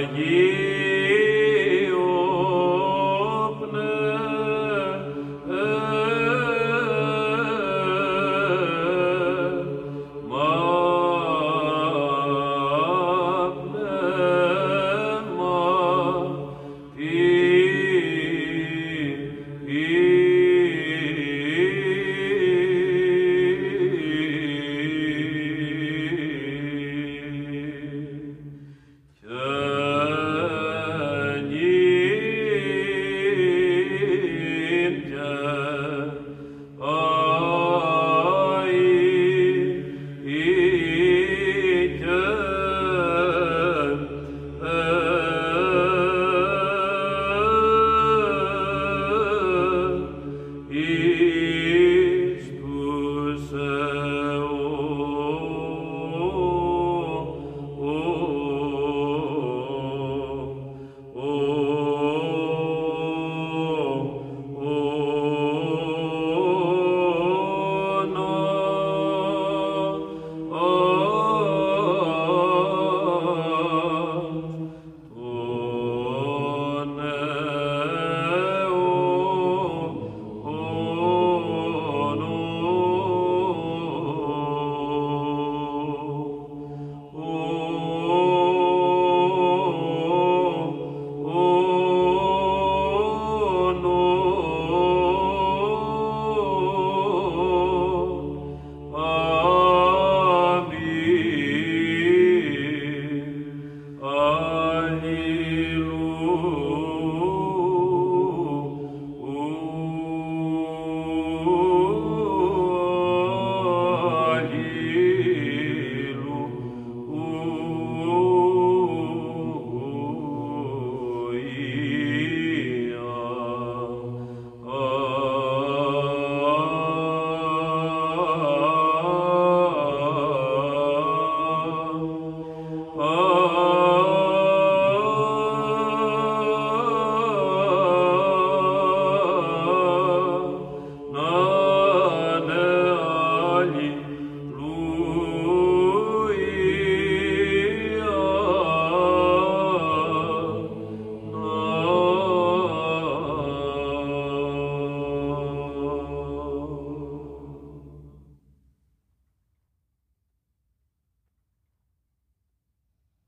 Yeah.